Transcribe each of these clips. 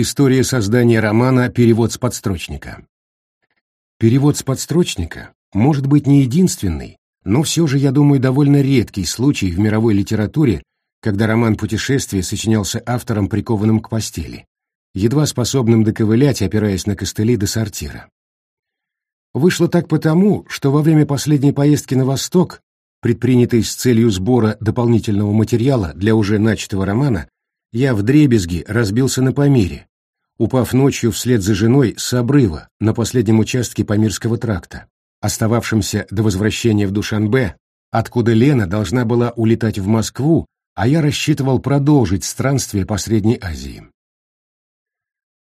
История создания романа «Перевод с подстрочника». Перевод с подстрочника может быть не единственный, но все же, я думаю, довольно редкий случай в мировой литературе, когда роман «Путешествие» сочинялся автором, прикованным к постели, едва способным доковылять, опираясь на костыли до сортира. Вышло так потому, что во время последней поездки на Восток, предпринятой с целью сбора дополнительного материала для уже начатого романа, я вдребезги разбился на Памире, упав ночью вслед за женой с обрыва на последнем участке Памирского тракта, остававшемся до возвращения в Душанбе, откуда Лена должна была улетать в Москву, а я рассчитывал продолжить странствие по Средней Азии.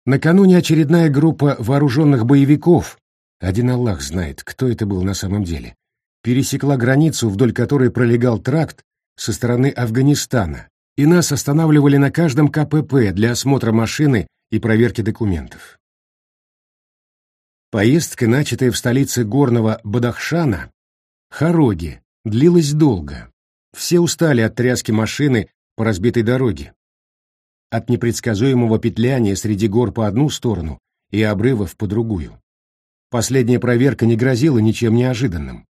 Накануне очередная группа вооруженных боевиков, один Аллах знает, кто это был на самом деле, пересекла границу, вдоль которой пролегал тракт со стороны Афганистана, и нас останавливали на каждом КПП для осмотра машины и проверки документов. Поездка, начатая в столице горного Бадахшана, Хароги, длилась долго. Все устали от тряски машины по разбитой дороге. От непредсказуемого петляния среди гор по одну сторону и обрывов по другую. Последняя проверка не грозила ничем неожиданным.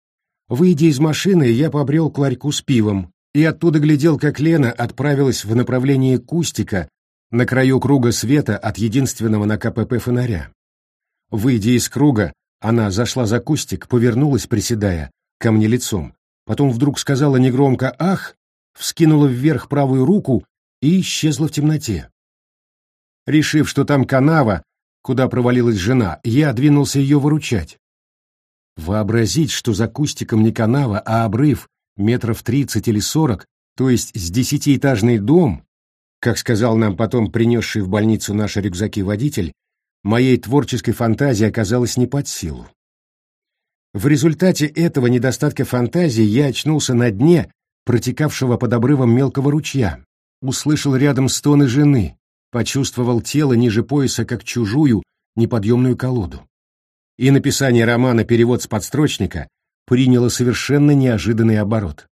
Выйдя из машины, я побрел к ларьку с пивом и оттуда глядел, как Лена отправилась в направлении Кустика на краю круга света от единственного на КПП фонаря. Выйдя из круга, она зашла за кустик, повернулась, приседая, ко мне лицом, потом вдруг сказала негромко «Ах!», вскинула вверх правую руку и исчезла в темноте. Решив, что там канава, куда провалилась жена, я двинулся ее выручать. Вообразить, что за кустиком не канава, а обрыв метров тридцать или сорок, то есть с десятиэтажный дом, как сказал нам потом принесший в больницу наши рюкзаки водитель, моей творческой фантазии оказалось не под силу. В результате этого недостатка фантазии я очнулся на дне, протекавшего под обрывом мелкого ручья, услышал рядом стоны жены, почувствовал тело ниже пояса как чужую, неподъемную колоду. И написание романа «Перевод с подстрочника» приняло совершенно неожиданный оборот.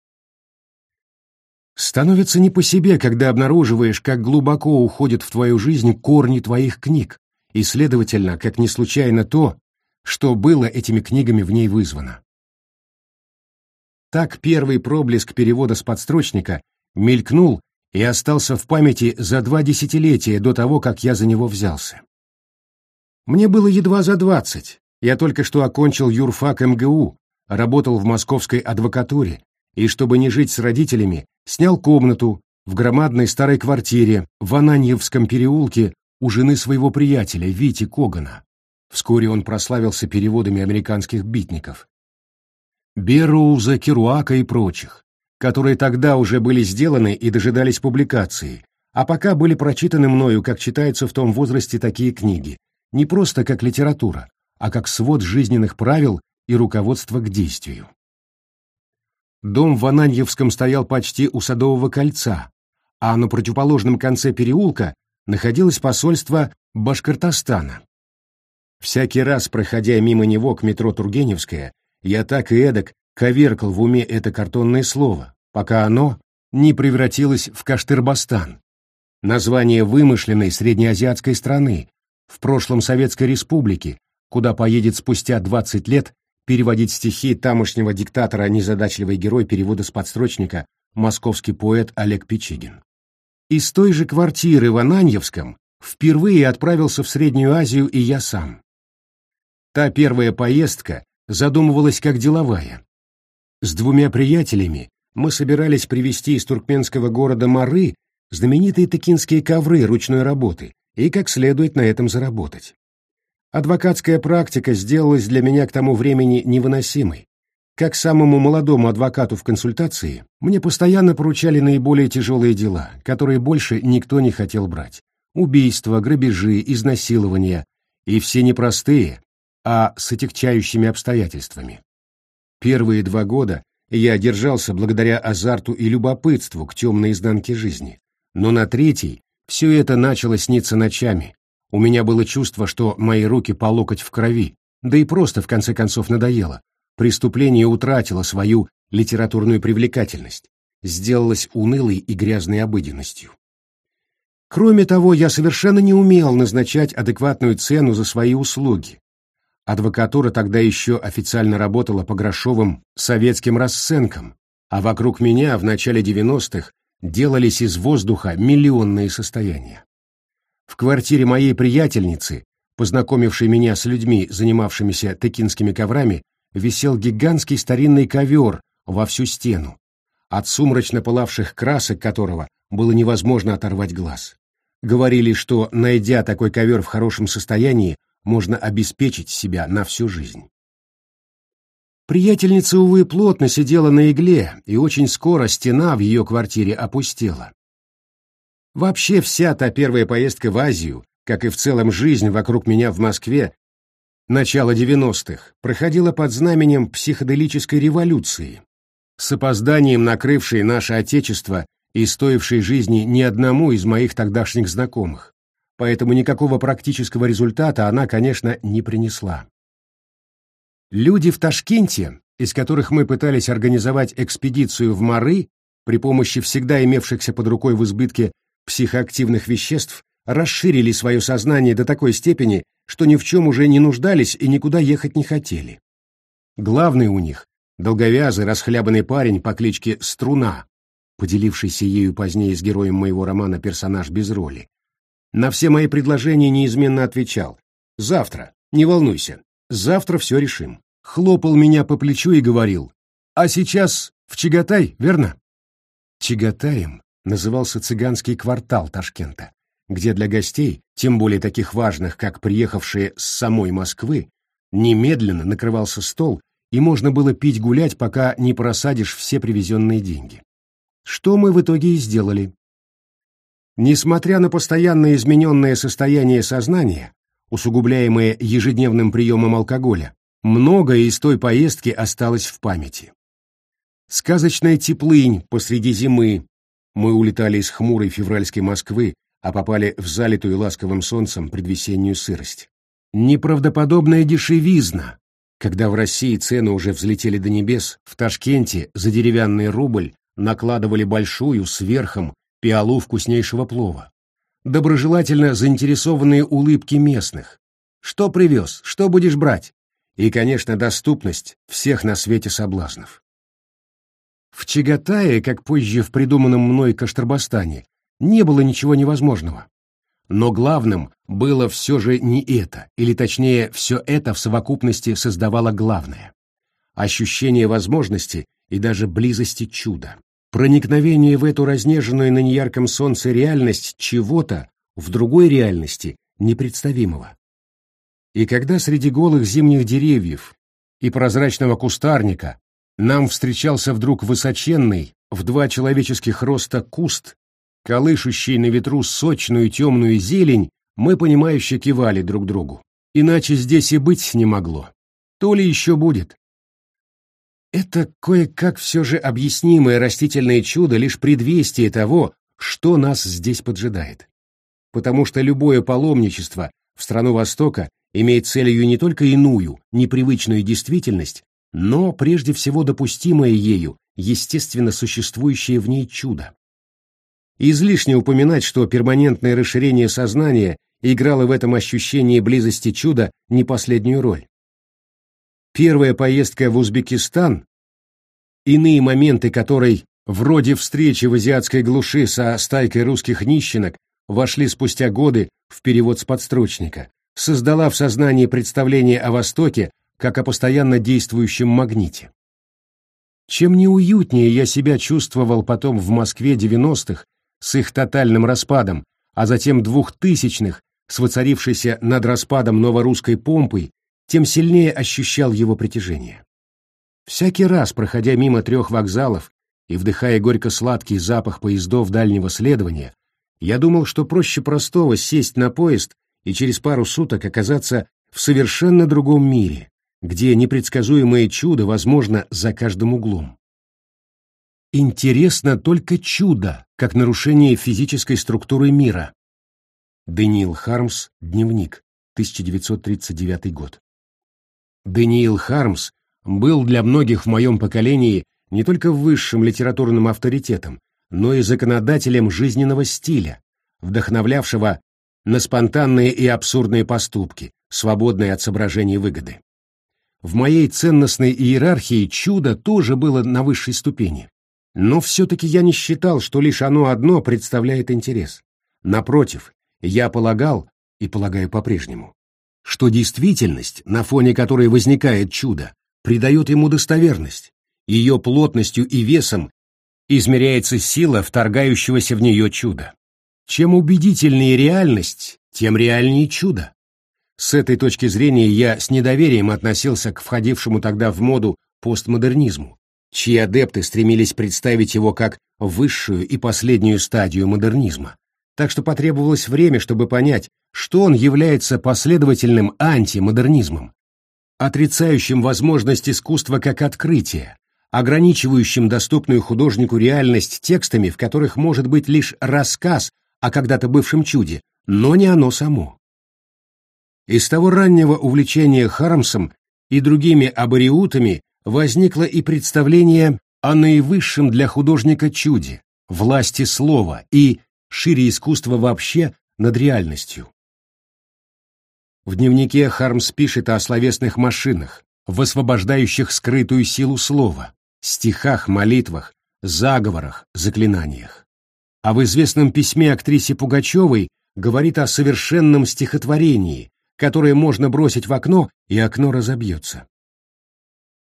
Становится не по себе, когда обнаруживаешь, как глубоко уходят в твою жизнь корни твоих книг, и, следовательно, как не случайно то, что было этими книгами в ней вызвано. Так первый проблеск перевода с подстрочника мелькнул и остался в памяти за два десятилетия до того, как я за него взялся. Мне было едва за двадцать, я только что окончил юрфак МГУ, работал в московской адвокатуре, и, чтобы не жить с родителями, снял комнату в громадной старой квартире в Ананьевском переулке у жены своего приятеля Вити Когана. Вскоре он прославился переводами американских битников. Берроуза, Керуака и прочих которые тогда уже были сделаны и дожидались публикации, а пока были прочитаны мною, как читаются в том возрасте такие книги, не просто как литература, а как свод жизненных правил и руководство к действию. Дом в Ананьевском стоял почти у Садового кольца, а на противоположном конце переулка находилось посольство Башкортостана. Всякий раз, проходя мимо него к метро Тургеневская, я так и эдак коверкал в уме это картонное слово, пока оно не превратилось в Каштырбастан, название вымышленной среднеазиатской страны, в прошлом Советской Республики, куда поедет спустя 20 лет переводить стихи тамошнего диктатора незадачливый герой перевода с подстрочника московский поэт Олег Печигин. Из той же квартиры в Ананьевском впервые отправился в Среднюю Азию и я сам. Та первая поездка задумывалась как деловая, с двумя приятелями мы собирались привезти из туркменского города Мары знаменитые тыкинские ковры ручной работы и как следует на этом заработать. Адвокатская практика сделалась для меня к тому времени невыносимой. Как самому молодому адвокату в консультации, мне постоянно поручали наиболее тяжелые дела, которые больше никто не хотел брать. Убийства, грабежи, изнасилования. И все непростые, а с отягчающими обстоятельствами. Первые два года я держался благодаря азарту и любопытству к темной изнанке жизни. Но на третий все это начало сниться ночами. У меня было чувство, что мои руки по локоть в крови, да и просто в конце концов надоело. Преступление утратило свою литературную привлекательность, сделалось унылой и грязной обыденностью. Кроме того, я совершенно не умел назначать адекватную цену за свои услуги. Адвокатура тогда еще официально работала по грошовым советским расценкам, а вокруг меня в начале 90-х делались из воздуха миллионные состояния. В квартире моей приятельницы, познакомившей меня с людьми, занимавшимися текинскими коврами, висел гигантский старинный ковер во всю стену, от сумрачно пылавших красок которого было невозможно оторвать глаз. Говорили, что, найдя такой ковер в хорошем состоянии, можно обеспечить себя на всю жизнь. Приятельница, увы, плотно сидела на игле, и очень скоро стена в ее квартире опустела. Вообще вся та первая поездка в Азию, как и в целом жизнь вокруг меня в Москве, начала 90-х, проходила под знаменем психоделической революции, с опозданием накрывшей наше Отечество и стоившей жизни ни одному из моих тогдашних знакомых, поэтому никакого практического результата она, конечно, не принесла. Люди в Ташкенте, из которых мы пытались организовать экспедицию в Мары при помощи всегда имевшихся под рукой в избытке психоактивных веществ, расширили свое сознание до такой степени, что ни в чем уже не нуждались и никуда ехать не хотели. Главный у них — долговязый, расхлябанный парень по кличке Струна, поделившийся ею позднее с героем моего романа персонаж без роли. На все мои предложения неизменно отвечал «Завтра, не волнуйся, завтра все решим». Хлопал меня по плечу и говорил «А сейчас в Чагатай, верно?» Чагатаем назывался цыганский квартал Ташкента, где для гостей, тем более таких важных, как приехавшие с самой Москвы, немедленно накрывался стол, и можно было пить-гулять, пока не просадишь все привезенные деньги что мы в итоге и сделали. Несмотря на постоянно измененное состояние сознания, усугубляемое ежедневным приемом алкоголя, многое из той поездки осталось в памяти. Сказочная теплынь посреди зимы. Мы улетали из хмурой февральской Москвы, а попали в залитую ласковым солнцем предвесеннюю сырость. Неправдоподобная дешевизна, когда в России цены уже взлетели до небес, в Ташкенте за деревянный рубль накладывали большую, сверхом, пиалу вкуснейшего плова. Доброжелательно заинтересованные улыбки местных. Что привез, что будешь брать? И, конечно, доступность всех на свете соблазнов. В Чагатае, как позже в придуманном мной Каштарбастане, не было ничего невозможного. Но главным было все же не это, или точнее, все это в совокупности создавало главное. Ощущение возможности и даже близости чуда. Проникновение в эту разнеженную на неярком солнце реальность чего-то в другой реальности непредставимого. И когда среди голых зимних деревьев и прозрачного кустарника нам встречался вдруг высоченный, в два человеческих роста куст, колышущий на ветру сочную темную зелень, мы, понимающе кивали друг другу. Иначе здесь и быть не могло. То ли еще будет. Это кое-как все же объяснимое растительное чудо лишь предвестие того, что нас здесь поджидает. Потому что любое паломничество в страну Востока имеет целью не только иную, непривычную действительность, но прежде всего допустимое ею, естественно существующее в ней чудо. Излишне упоминать, что перманентное расширение сознания играло в этом ощущении близости чуда не последнюю роль. Первая поездка в Узбекистан, иные моменты которой, вроде встречи в азиатской глуши со стайкой русских нищенок, вошли спустя годы в перевод с подстрочника, создала в сознании представление о Востоке как о постоянно действующем магните. Чем неуютнее я себя чувствовал потом в Москве 90-х с их тотальным распадом, а затем двухтысячных с воцарившейся над распадом новорусской помпой, тем сильнее ощущал его притяжение. Всякий раз, проходя мимо трех вокзалов и вдыхая горько-сладкий запах поездов дальнего следования, я думал, что проще простого сесть на поезд и через пару суток оказаться в совершенно другом мире, где непредсказуемое чудо возможно за каждым углом. Интересно только чудо, как нарушение физической структуры мира. Даниил Хармс, дневник, 1939 год. Даниил Хармс был для многих в моем поколении не только высшим литературным авторитетом, но и законодателем жизненного стиля, вдохновлявшего на спонтанные и абсурдные поступки, свободные от соображений выгоды. В моей ценностной иерархии чудо тоже было на высшей ступени. Но все-таки я не считал, что лишь оно одно представляет интерес. Напротив, я полагал, и полагаю по-прежнему, что действительность, на фоне которой возникает чудо, придает ему достоверность, ее плотностью и весом измеряется сила вторгающегося в нее чуда. Чем убедительнее реальность, тем реальнее чудо. С этой точки зрения я с недоверием относился к входившему тогда в моду постмодернизму, чьи адепты стремились представить его как высшую и последнюю стадию модернизма. Так что потребовалось время, чтобы понять, что он является последовательным антимодернизмом, отрицающим возможность искусства как открытия, ограничивающим доступную художнику реальность текстами, в которых может быть лишь рассказ о когда-то бывшем чуде, но не оно само. Из того раннего увлечения Хармсом и другими абориутами возникло и представление о наивысшем для художника чуде, власти слова и, шире искусства вообще, над реальностью. В дневнике Хармс пишет о словесных машинах, высвобождающих скрытую силу слова, стихах, молитвах, заговорах, заклинаниях. А в известном письме актрисе Пугачевой говорит о совершенном стихотворении, которое можно бросить в окно, и окно разобьется.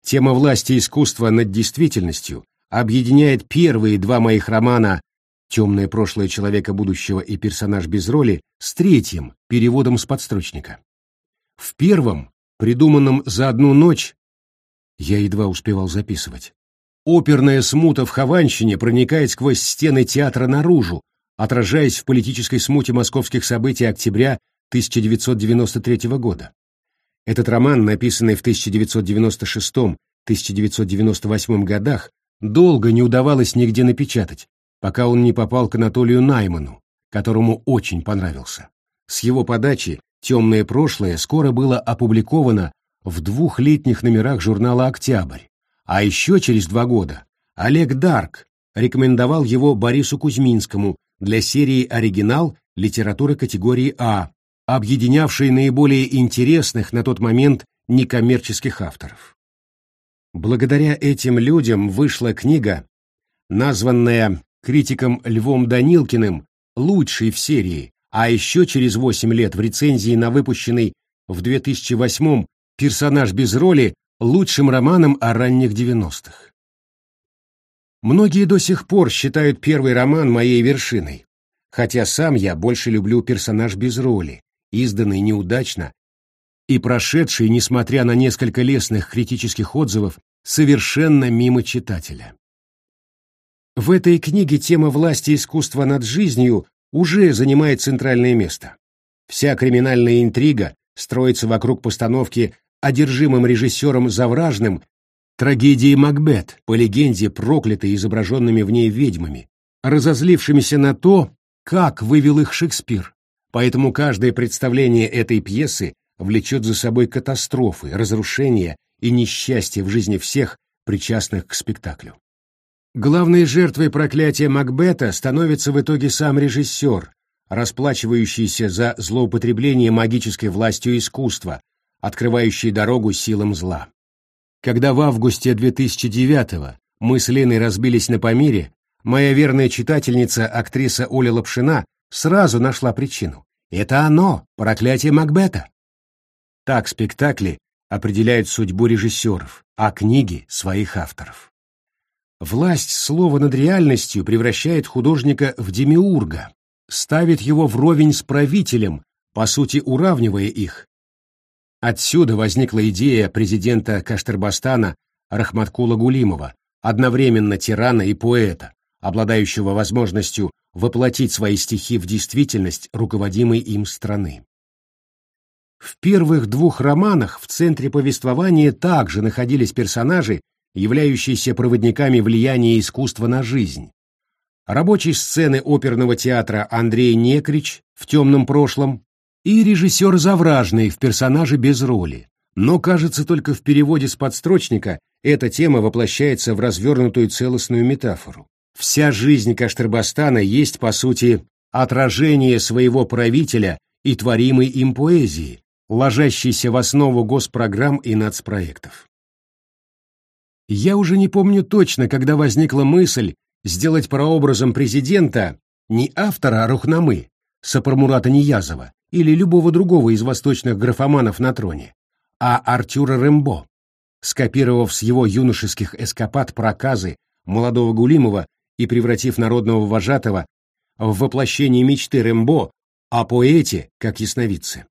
Тема власти искусства над действительностью объединяет первые два моих романа «Темное прошлое человека будущего» и «Персонаж без роли» с третьим, переводом с подстрочника. В первом, придуманном за одну ночь, я едва успевал записывать. Оперная смута в Хованщине проникает сквозь стены театра наружу, отражаясь в политической смуте московских событий октября 1993 года. Этот роман, написанный в 1996-1998 годах, долго не удавалось нигде напечатать, пока он не попал к Анатолию Найману, которому очень понравился. С его подачи «Темное прошлое» скоро было опубликовано в двух летних номерах журнала «Октябрь», а еще через два года Олег Дарк рекомендовал его Борису Кузьминскому для серии «Оригинал. Литература категории А», объединявшей наиболее интересных на тот момент некоммерческих авторов. Благодаря этим людям вышла книга, названная критиком Львом Данилкиным лучшей в серии, а еще через 8 лет в рецензии на выпущенный в 2008 «Персонаж без роли» лучшим романом о ранних 90-х. Многие до сих пор считают первый роман моей вершиной, хотя сам я больше люблю персонаж без роли, изданный неудачно и прошедший, несмотря на несколько лестных критических отзывов, совершенно мимо читателя. В этой книге тема власти искусства над жизнью уже занимает центральное место. Вся криминальная интрига строится вокруг постановки одержимым режиссером Завражным трагедии «Макбет» по легенде, проклятой изображенными в ней ведьмами, разозлившимися на то, как вывел их Шекспир. Поэтому каждое представление этой пьесы влечет за собой катастрофы, разрушения и несчастье в жизни всех, причастных к спектаклю. Главной жертвой проклятия Макбета становится в итоге сам режиссер, расплачивающийся за злоупотребление магической властью искусства, открывающий дорогу силам зла. Когда в августе 2009-го мы с Леной разбились на Памире, моя верная читательница, актриса Оля Лапшина, сразу нашла причину. Это оно, проклятие Макбета. Так спектакли определяют судьбу режиссеров, а книги — своих авторов. Власть слова над реальностью превращает художника в демиурга, ставит его вровень с правителем, по сути уравнивая их, Отсюда возникла идея президента Каштырбастана Рахматкула Гулимова, одновременно тирана и поэта, обладающего возможностью воплотить свои стихи в действительность руководимой им страны. В первых двух романах в центре повествования также находились персонажи, являющиеся проводниками влияния искусства на жизнь. Рабочий сцены оперного театра Андрей Некрич в «Темном прошлом» и режиссер Завражный в персонаже без роли. Но, кажется, только в переводе с подстрочника эта тема воплощается в развернутую целостную метафору. Вся жизнь Каштырбастана есть, по сути, отражение своего правителя и творимой им поэзии, ложащейся в основу госпрограмм и нацпроектов. Я уже не помню точно, когда возникла мысль сделать прообразом президента не автора Рухнамы, Сапармурата Ниязова или любого другого из восточных графоманов на троне, а Артюра Рэмбо, скопировав с его юношеских эскапад проказы молодого Гулимова и превратив народного вожатого в воплощение мечты Рэмбо о поэте, как ясновидце.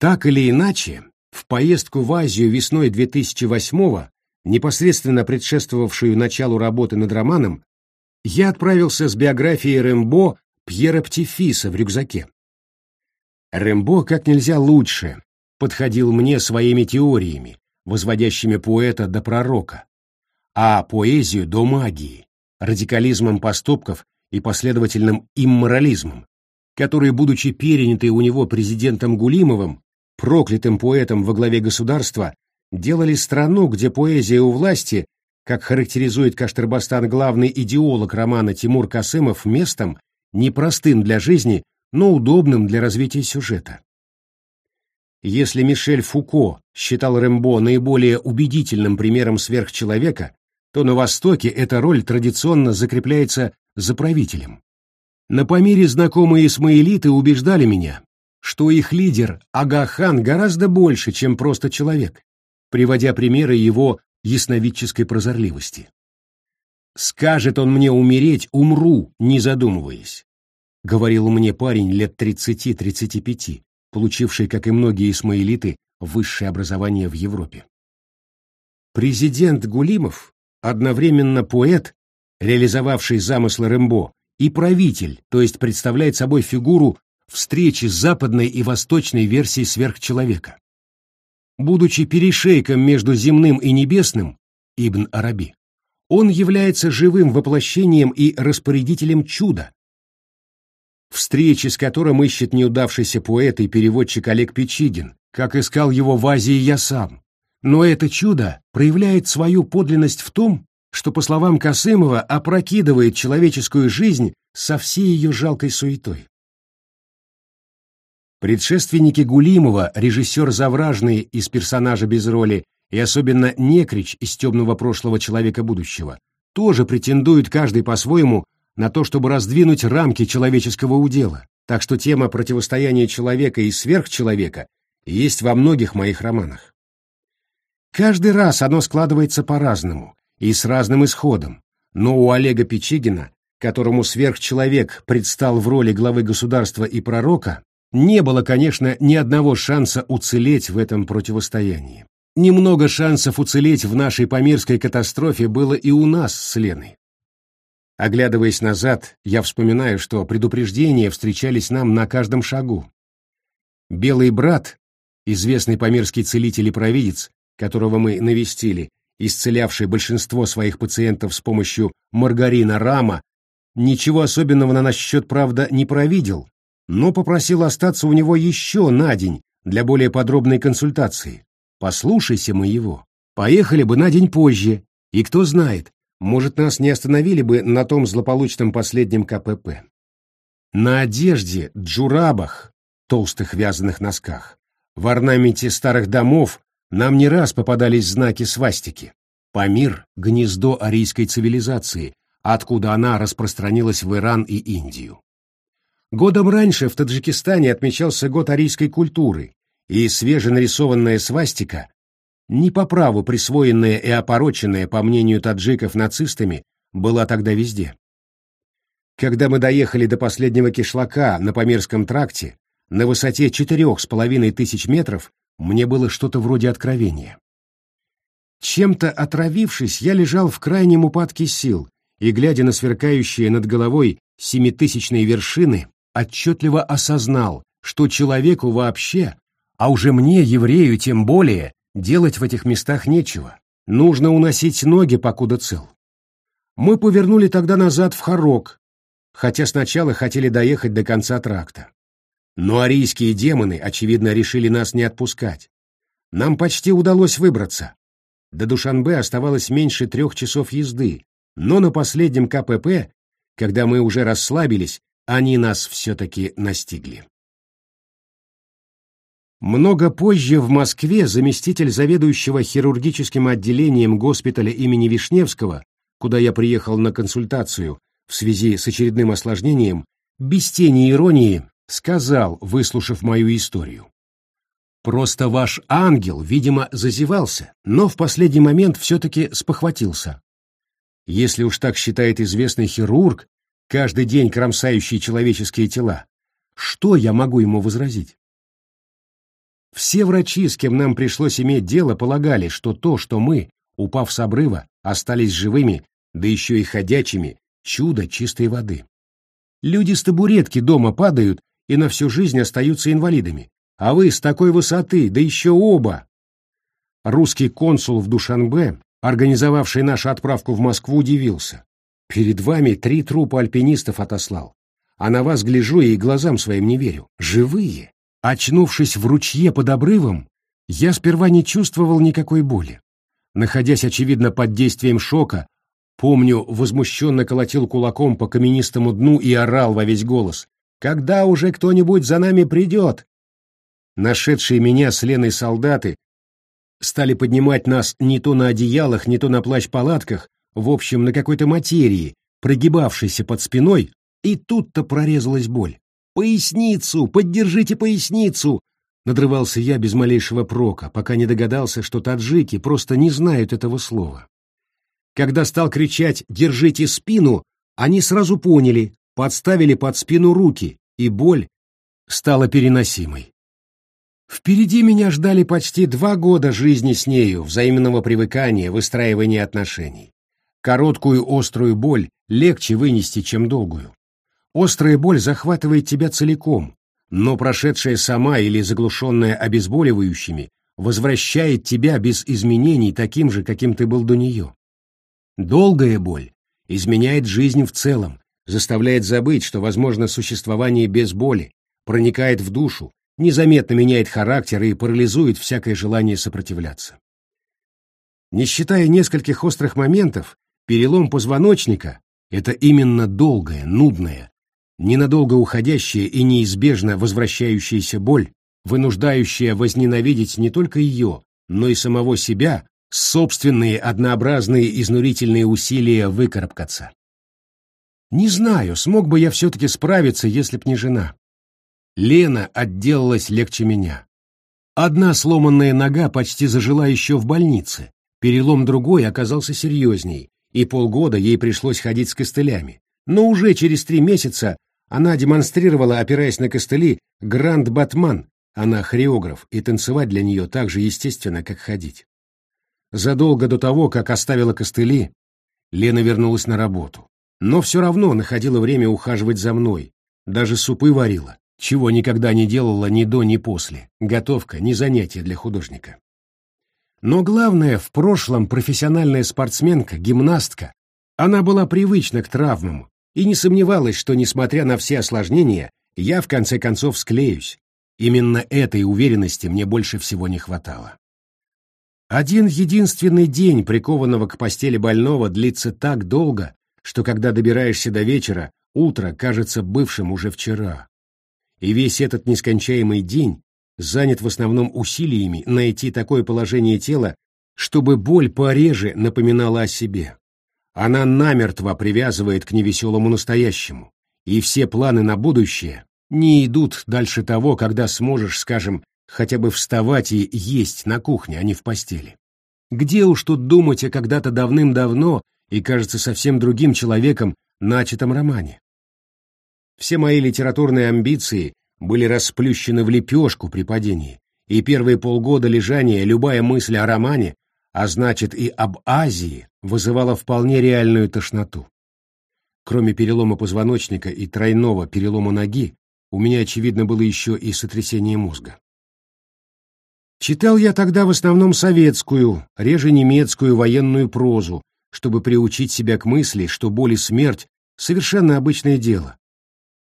Так или иначе, в поездку в Азию весной 2008-го, непосредственно предшествовавшую началу работы над романом, я отправился с биографией Рэмбо Пьера Птифиса в рюкзаке. Рэмбо как нельзя лучше подходил мне своими теориями, возводящими поэта до пророка, а поэзию до магии, радикализмом поступков и последовательным имморализмом, которые, будучи переняты у него президентом Гулимовым, проклятым поэтом во главе государства, делали страну, где поэзия у власти, как характеризует Каштырбастан главный идеолог романа Тимур Касымов, местом, непростым для жизни, но удобным для развития сюжета. Если Мишель Фуко считал Рэмбо наиболее убедительным примером сверхчеловека, то на Востоке эта роль традиционно закрепляется за правителем. На Памире знакомые исмаилиты убеждали меня, что их лидер Агахан гораздо больше, чем просто человек, приводя примеры его ясновидческой прозорливости. «Скажет он мне умереть, умру, не задумываясь», — говорил мне парень лет 30-35, получивший, как и многие исмаилиты, высшее образование в Европе. Президент Гулимов одновременно поэт, реализовавший замыслы Рэмбо, и правитель, то есть представляет собой фигуру встречи западной и восточной версии сверхчеловека. Будучи перешейком между земным и небесным, Ибн Араби, он является живым воплощением и распорядителем чуда, встречи с которым ищет неудавшийся поэт и переводчик Олег Печигин, как искал его в Азии я сам. Но это чудо проявляет свою подлинность в том, что, по словам Касымова, опрокидывает человеческую жизнь со всей ее жалкой суетой. Предшественники Гулимова, режиссер Завражный из персонажа без роли и особенно Некрич из темного прошлого человека будущего, тоже претендуют каждый по-своему на то, чтобы раздвинуть рамки человеческого удела, так что тема противостояния человека и сверхчеловека есть во многих моих романах. Каждый раз оно складывается по-разному и с разным исходом, но у Олега Печигина, которому сверхчеловек предстал в роли главы государства и пророка, не было, конечно, ни одного шанса уцелеть в этом противостоянии. Немного шансов уцелеть в нашей памирской катастрофе было и у нас с Леной. Оглядываясь назад, я вспоминаю, что предупреждения встречались нам на каждом шагу. Белый брат, известный померский целитель и провидец, которого мы навестили, исцелявший большинство своих пациентов с помощью маргарина Рама, ничего особенного на наш счет, правда, не провидел, но попросил остаться у него еще на день для более подробной консультации. Послушайся мы его. Поехали бы на день позже, и кто знает, может, нас не остановили бы на том злополучном последнем КПП. На одежде, джурабах, толстых вязаных носках, в орнаменте старых домов нам не раз попадались знаки свастики. Памир — гнездо арийской цивилизации, откуда она распространилась в Иран и Индию. Годом раньше в Таджикистане отмечался год арийской культуры, и свеженарисованная свастика не по праву присвоенная и опороченная, по мнению таджиков, нацистами, была тогда везде. Когда мы доехали до последнего кишлака на Памирском тракте, на высоте четырех с половиной тысяч метров, мне было что-то вроде откровения. Чем-то отравившись, я лежал в крайнем упадке сил и, глядя на сверкающие над головой семитысячные вершины, отчетливо осознал, что человеку вообще, а уже мне, еврею, тем более, Делать в этих местах нечего. Нужно уносить ноги, покуда цел. Мы повернули тогда назад в Харок, хотя сначала хотели доехать до конца тракта. Но арийские демоны, очевидно, решили нас не отпускать. Нам почти удалось выбраться. До Душанбе оставалось меньше трех часов езды, но на последнем КПП когда мы уже расслабились, они нас все-таки настигли. Много позже в Москве заместитель заведующего хирургическим отделением госпиталя имени Вишневского, куда я приехал на консультацию в связи с очередным осложнением, без тени иронии сказал, выслушав мою историю. Просто ваш ангел, видимо, зазевался, но в последний момент все-таки спохватился. Если уж так считает известный хирург, каждый день кромсающий человеческие тела, что я могу ему возразить? Все врачи, с кем нам пришлось иметь дело, полагали, что то, что мы, упав с обрыва, остались живыми, да еще и ходячими, чудо чистой воды. Люди с табуретки дома падают и на всю жизнь остаются инвалидами, а вы с такой высоты, да еще оба. Русский консул в Душанбе, организовавший нашу отправку в Москву, удивился. Перед вами три трупа альпинистов отослал, а на вас гляжу и глазам своим не верю. Живые. Очнувшись в ручье под обрывом, я сперва не чувствовал никакой боли. Находясь, очевидно, под действием шока, помню, возмущенно колотил кулаком по каменистому дну и орал во весь голос. «Когда уже кто-нибудь за нами придет?» Нашедшие меня с Леной солдаты стали поднимать нас не то на одеялах, не то на плащ-палатках, в общем, на какой-то материи, прогибавшейся под спиной, и тут-то прорезалась боль. «Поясницу! Поддержите поясницу!» Надрывался я без малейшего прока, пока не догадался, что таджики просто не знают этого слова. Когда стал кричать «Держите спину!», они сразу поняли, подставили под спину руки, и боль стала переносимой. Впереди меня ждали почти два года жизни с нею, взаимного привыкания, выстраивания отношений. Короткую острую боль легче вынести, чем долгую. Острая боль захватывает тебя целиком, но прошедшая сама или заглушенная обезболивающими возвращает тебя без изменений таким же, каким ты был до нее. Долгая боль изменяет жизнь в целом, заставляет забыть, что возможно существование без боли, проникает в душу, незаметно меняет характер и парализует всякое желание сопротивляться. Не считая нескольких острых моментов, перелом позвоночника — это именно долгая, нудная, ненадолго уходящая и неизбежно возвращающаяся боль, вынуждающая возненавидеть не только ее, но и самого себя, собственные однообразные изнурительные усилия выкарабкаться. Не знаю, смог бы я все-таки справиться, если б не жена. Лена отделалась легче меня. Одна сломанная нога почти зажила еще в больнице, перелом другой оказался серьезней, и полгода ей пришлось ходить с костылями. Но уже через три месяца она демонстрировала, опираясь на костыли, гранд батман, она хореограф, и танцевать для нее так же естественно, как ходить. Задолго до того, как оставила костыли, Лена вернулась на работу. Но все равно находила время ухаживать за мной, даже супы варила, чего никогда не делала ни до, ни после. Готовка — не занятие для художника. Но главное, в прошлом профессиональная спортсменка, гимнастка, она была привычна к травмам, и не сомневалась, что, несмотря на все осложнения, я в конце концов склеюсь. Именно этой уверенности мне больше всего не хватало. Один единственный день прикованного к постели больного длится так долго, что когда добираешься до вечера, утро кажется бывшим уже вчера. И весь этот нескончаемый день занят в основном усилиями найти такое положение тела, чтобы боль пореже напоминала о себе. Она намертво привязывает к невеселому настоящему, и все планы на будущее не идут дальше того, когда сможешь, скажем, хотя бы вставать и есть на кухне, а не в постели. Где уж тут думать о когда-то давным-давно и, кажется, совсем другим человеком начатом романе? Все мои литературные амбиции были расплющены в лепешку при падении, и первые полгода лежания любая мысль о романе а значит и об Азии, вызывало вполне реальную тошноту. Кроме перелома позвоночника и тройного перелома ноги, у меня, очевидно, было еще и сотрясение мозга. Читал я тогда в основном советскую, реже немецкую военную прозу, чтобы приучить себя к мысли, что боль и смерть — совершенно обычное дело.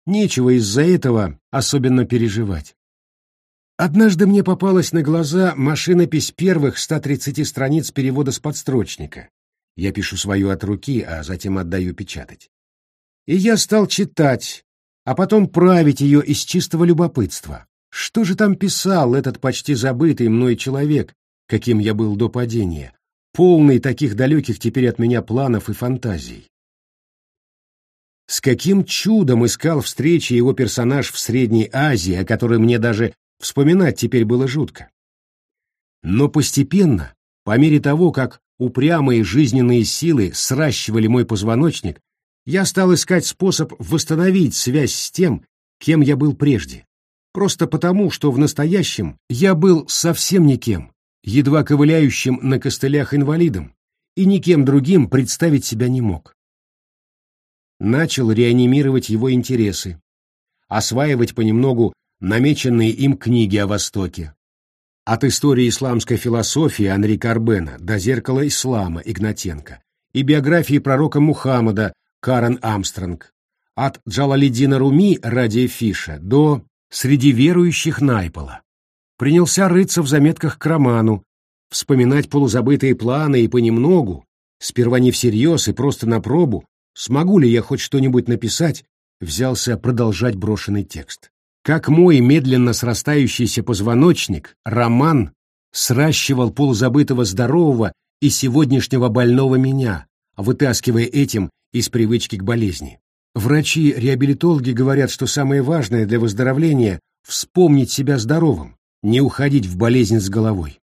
Нечего из-за этого особенно переживать. Однажды мне попалась на глаза машинопись первых 130 страниц перевода с подстрочника. Я пишу свою от руки, а затем отдаю печатать. И я стал читать, а потом править ее из чистого любопытства. Что же там писал этот почти забытый мной человек, каким я был до падения, полный таких далеких теперь от меня планов и фантазий? С каким чудом искал встречи его персонаж в Средней Азии, о которой мне даже вспоминать теперь было жутко. Но постепенно, по мере того, как упрямые жизненные силы сращивали мой позвоночник, я стал искать способ восстановить связь с тем, кем я был прежде. Просто потому, что в настоящем я был совсем никем, едва ковыляющим на костылях инвалидом, и никем другим представить себя не мог. Начал реанимировать его интересы, осваивать понемногу намеченные им книги о Востоке. От истории исламской философии Анри Карбена до зеркала ислама Игнатенко и биографии пророка Мухаммада Карен Амстронг, от Джалалиддина Руми ради Фиша до «Среди верующих Найпола». Принялся рыться в заметках к роману, вспоминать полузабытые планы и понемногу, сперва не всерьез и просто на пробу, смогу ли я хоть что-нибудь написать, взялся продолжать брошенный текст. Как мой медленно срастающийся позвоночник, роман сращивал полузабытого здорового и сегодняшнего больного меня, вытаскивая этим из привычки к болезни. Врачи-реабилитологи говорят, что самое важное для выздоровления — вспомнить себя здоровым, не уходить в болезнь с головой.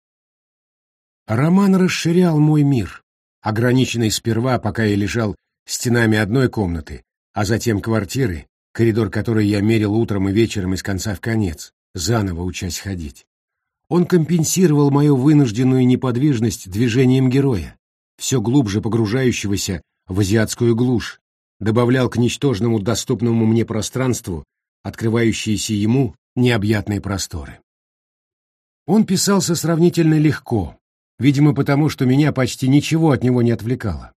Роман расширял мой мир, ограниченный сперва, пока я лежал стенами одной комнаты, а затем квартиры, коридор которой я мерил утром и вечером из конца в конец, заново учась ходить. Он компенсировал мою вынужденную неподвижность движением героя, все глубже погружающегося в азиатскую глушь, добавлял к ничтожному доступному мне пространству, открывающиеся ему необъятные просторы. Он писался сравнительно легко, видимо потому, что меня почти ничего от него не отвлекало.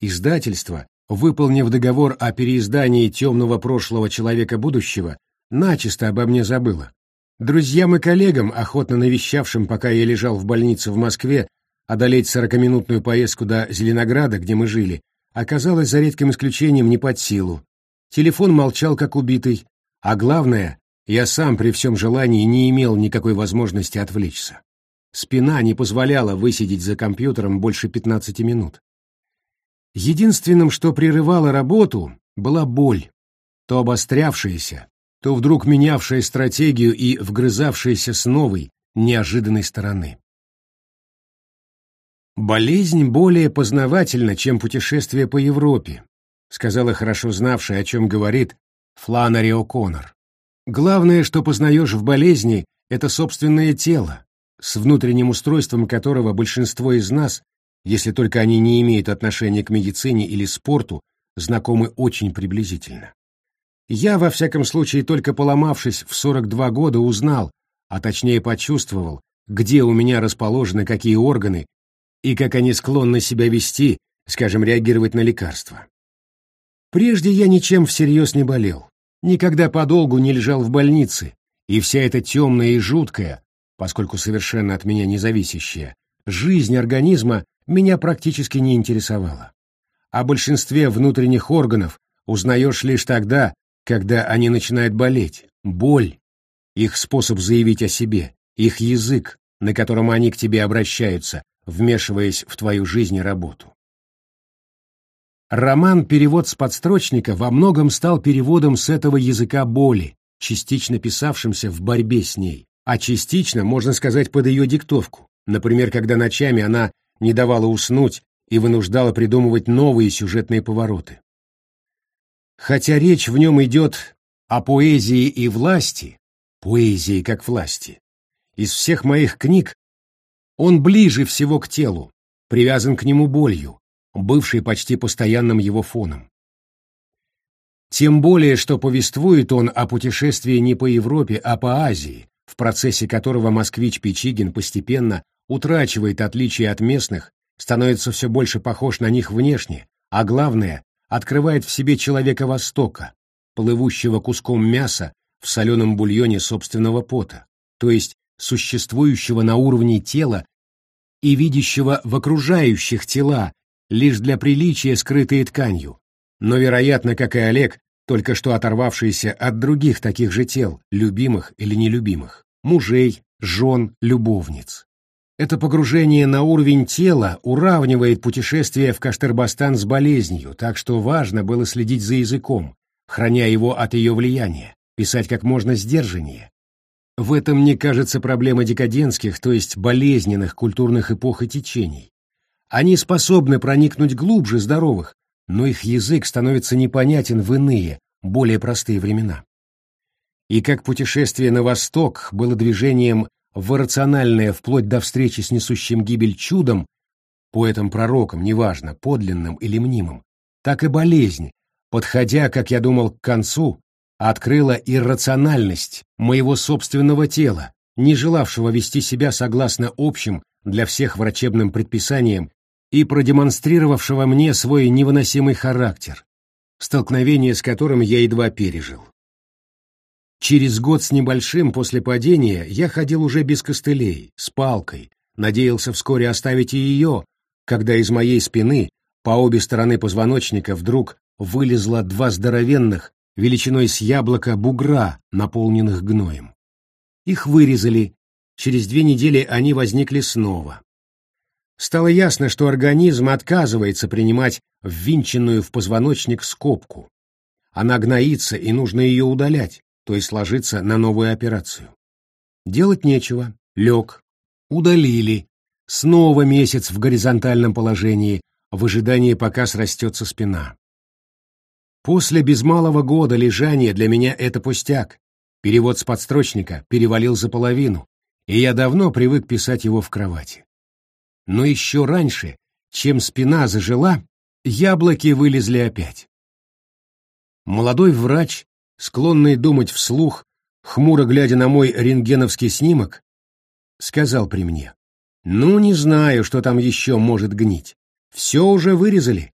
Издательство, выполнив договор о переиздании темного прошлого человека будущего, начисто обо мне забыло. Друзьям и коллегам, охотно навещавшим, пока я лежал в больнице в Москве, одолеть сорокаминутную поездку до Зеленограда, где мы жили, оказалось за редким исключением не под силу. Телефон молчал как убитый, а главное, я сам при всем желании не имел никакой возможности отвлечься. Спина не позволяла высидеть за компьютером больше 15 минут. Единственным, что прерывало работу, была боль, то обострявшаяся, то вдруг менявшая стратегию и вгрызавшаяся с новой, неожиданной стороны. «Болезнь более познавательна, чем путешествие по Европе», сказала хорошо знавшая, о чем говорит Фланари О'Коннор. «Главное, что познаешь в болезни, это собственное тело, с внутренним устройством которого большинство из нас, если только они не имеют отношения к медицине или спорту, знакомы очень приблизительно. Я, во всяком случае, только поломавшись в 42 года, узнал, а точнее почувствовал, где у меня расположены какие органы и как они склонны себя вести, скажем, реагировать на лекарства. Прежде я ничем всерьез не болел, никогда подолгу не лежал в больнице, и вся эта темная и жуткая, поскольку совершенно от меня независящая, жизнь организма меня практически не интересовала. О большинстве внутренних органов узнаешь лишь тогда, когда они начинают болеть, боль, их способ заявить о себе, их язык, на котором они к тебе обращаются, вмешиваясь в твою жизнь и работу. Роман «Перевод с подстрочника» во многом стал переводом с этого языка боли, частично писавшимся в борьбе с ней, а частично, можно сказать, под ее диктовку, например, когда ночами она не давала уснуть и вынуждала придумывать новые сюжетные повороты. Хотя речь в нем идет о поэзии и власти, поэзии как власти, из всех моих книг он ближе всего к телу, привязан к нему болью, бывшей почти постоянным его фоном. Тем более, что повествует он о путешествии не по Европе, а по Азии, в процессе которого москвич Печигин постепенно утрачивает отличия от местных, становится все больше похож на них внешне, а главное, открывает в себе человека Востока, плывущего куском мяса в соленом бульоне собственного пота, то есть существующего на уровне тела и видящего в окружающих тела, лишь для приличия скрытые тканью, но, вероятно, как и Олег, только что оторвавшийся от других таких же тел, любимых или нелюбимых, мужей, жен, любовниц. Это погружение на уровень тела уравнивает путешествие в Каштербастан с болезнью, так что важно было следить за языком, храня его от ее влияния, писать как можно сдержаннее. В этом, мне кажется, проблема декадентских, то есть болезненных культурных эпох и течений. Они способны проникнуть глубже здоровых, но их язык становится непонятен в иные, более простые времена. И как путешествие на восток было движением в иррациональное вплоть до встречи с несущим гибель чудом, поэтом-пророком, неважно, подлинным или мнимым, так и болезнь, подходя, как я думал, к концу, открыла иррациональность моего собственного тела, не желавшего вести себя согласно общим для всех врачебным предписаниям и продемонстрировавшего мне свой невыносимый характер, столкновение с которым я едва пережил. Через год с небольшим после падения я ходил уже без костылей, с палкой, надеялся вскоре оставить и ее, когда из моей спины по обе стороны позвоночника вдруг вылезло два здоровенных, величиной с яблоко бугра, наполненных гноем. Их вырезали, через две недели они возникли снова. Стало ясно, что организм отказывается принимать ввинченную в позвоночник скобку. Она гноится, и нужно ее удалять то есть ложиться на новую операцию. Делать нечего, лег, удалили, снова месяц в горизонтальном положении, в ожидании, пока срастется спина. После без малого года лежания для меня это пустяк. Перевод с подстрочника перевалил за половину, и я давно привык писать его в кровати. Но еще раньше, чем спина зажила, яблоки вылезли опять. Молодой врач склонный думать вслух, хмуро глядя на мой рентгеновский снимок, сказал при мне, «Ну, не знаю, что там еще может гнить. Все уже вырезали.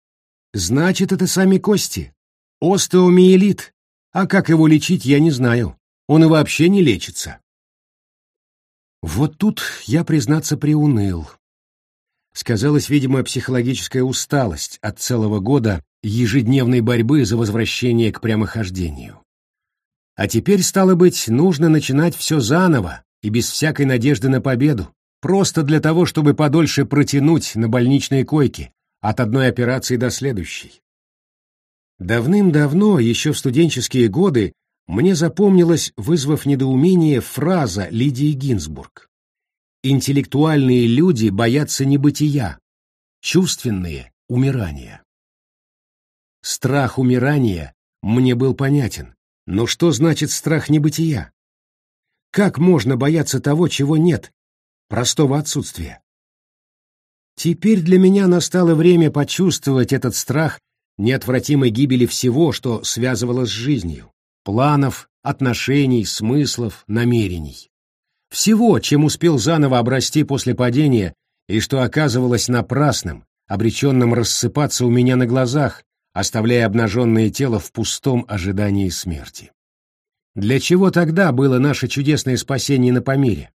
Значит, это сами кости. Остеомиелит. А как его лечить, я не знаю. Он и вообще не лечится». Вот тут я, признаться, приуныл. Сказалась, видимо, психологическая усталость от целого года ежедневной борьбы за возвращение к прямохождению. А теперь, стало быть, нужно начинать все заново и без всякой надежды на победу, просто для того, чтобы подольше протянуть на больничной койке от одной операции до следующей. Давным-давно, еще в студенческие годы, мне запомнилась, вызвав недоумение, фраза Лидии Гинзбург. «Интеллектуальные люди боятся небытия, чувственные — умирания». Страх умирания мне был понятен, но что значит страх небытия? Как можно бояться того, чего нет, простого отсутствия? Теперь для меня настало время почувствовать этот страх неотвратимой гибели всего, что связывало с жизнью, планов, отношений, смыслов, намерений. Всего, чем успел заново обрасти после падения и что оказывалось напрасным, обреченным рассыпаться у меня на глазах, оставляя обнаженное тело в пустом ожидании смерти. Для чего тогда было наше чудесное спасение на Памире?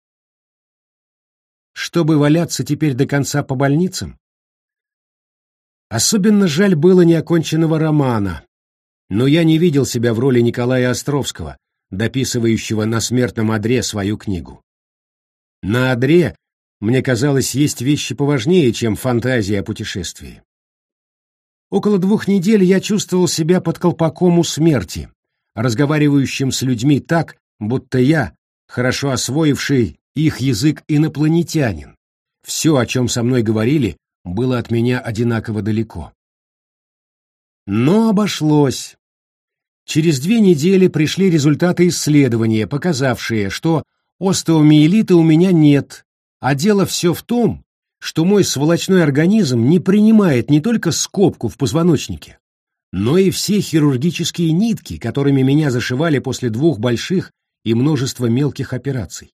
Чтобы валяться теперь до конца по больницам? Особенно жаль было неоконченного романа, но я не видел себя в роли Николая Островского, дописывающего на смертном одре свою книгу. На одре, мне казалось, есть вещи поважнее, чем фантазия о путешествии. Около двух недель я чувствовал себя под колпаком у смерти, разговаривающим с людьми так, будто я, хорошо освоивший их язык инопланетянин. Все, о чем со мной говорили, было от меня одинаково далеко. Но обошлось. Через две недели пришли результаты исследования, показавшие, что остеомиелита у меня нет, а дело все в том, что мой сволочной организм не принимает не только скобку в позвоночнике, но и все хирургические нитки, которыми меня зашивали после двух больших и множества мелких операций.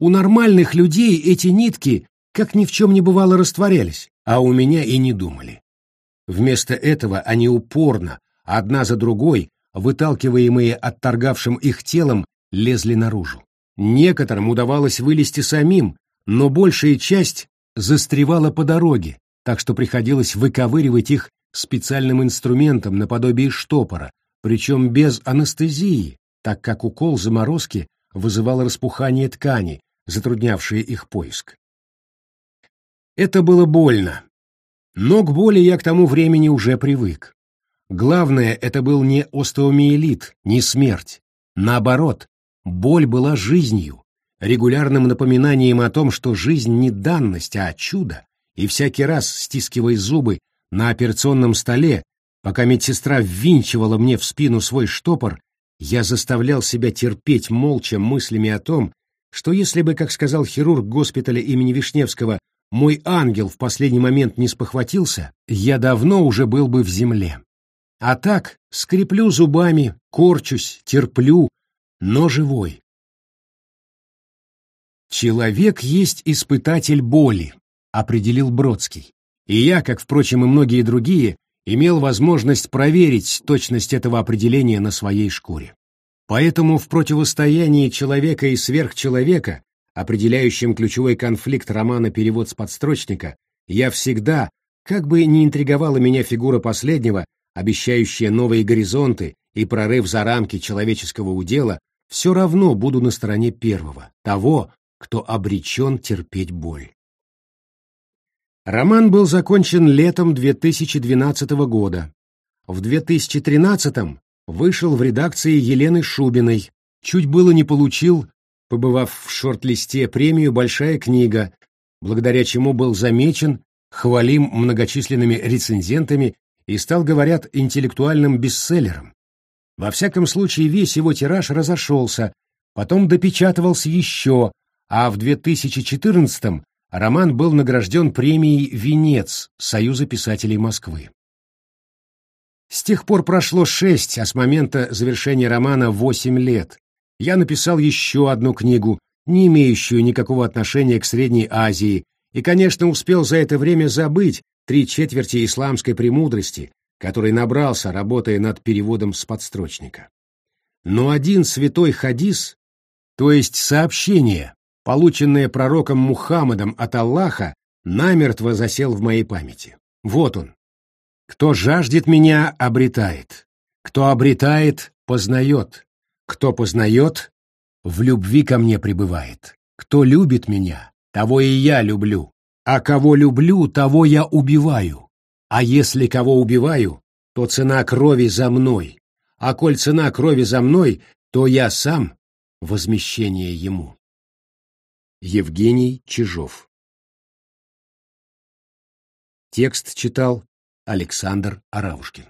У нормальных людей эти нитки, как ни в чем не бывало, растворялись, а у меня и не думали. Вместо этого они упорно, одна за другой, выталкиваемые отторгавшим их телом, лезли наружу. Некоторым удавалось вылезти самим, но большая часть застревала по дороге, так что приходилось выковыривать их специальным инструментом наподобие штопора, причем без анестезии, так как укол заморозки вызывал распухание ткани, затруднявшие их поиск. Это было больно, но к боли я к тому времени уже привык. Главное, это был не остеомиелит, не смерть. Наоборот, боль была жизнью, регулярным напоминанием о том, что жизнь не данность, а чудо, и всякий раз, стискивая зубы на операционном столе, пока медсестра ввинчивала мне в спину свой штопор, я заставлял себя терпеть молча мыслями о том, что если бы, как сказал хирург госпиталя имени Вишневского, мой ангел в последний момент не спохватился, я давно уже был бы в земле. А так, скреплю зубами, корчусь, терплю, но живой. Человек есть испытатель боли, определил Бродский. И я, как, впрочем, и многие другие, имел возможность проверить точность этого определения на своей шкуре. Поэтому в противостоянии человека и сверхчеловека определяющим ключевой конфликт романа «Перевод с подстрочника», я всегда, как бы ни интриговала меня фигура последнего, обещающая новые горизонты и прорыв за рамки человеческого удела, все равно буду на стороне первого, того, кто обречен терпеть боль. Роман был закончен летом 2012 года. В 2013 вышел в редакции Елены Шубиной, чуть было не получил побывав в шорт-листе премию «Большая книга», благодаря чему был замечен, хвалим многочисленными рецензентами и стал, говорят, интеллектуальным бестселлером. Во всяком случае, весь его тираж разошелся, потом допечатывался еще, а в 2014-м роман был награжден премией «Венец» Союза писателей Москвы. С тех пор прошло шесть, а с момента завершения романа восемь лет, я написал еще одну книгу, не имеющую никакого отношения к Средней Азии, и, конечно, успел за это время забыть три четверти исламской премудрости, который набрался, работая над переводом с подстрочника. Но один святой хадис, то есть сообщение, полученное пророком Мухаммадом от Аллаха, намертво засел в моей памяти. Вот он. «Кто жаждет меня, обретает. Кто обретает, познает. Кто познает, в любви ко мне пребывает. Кто любит меня, того и я люблю. А кого люблю, того я убиваю. А если кого убиваю, то цена крови за мной. А коль цена крови за мной, то я сам возмещение ему. Евгений Чижов Текст читал Александр Аравушкин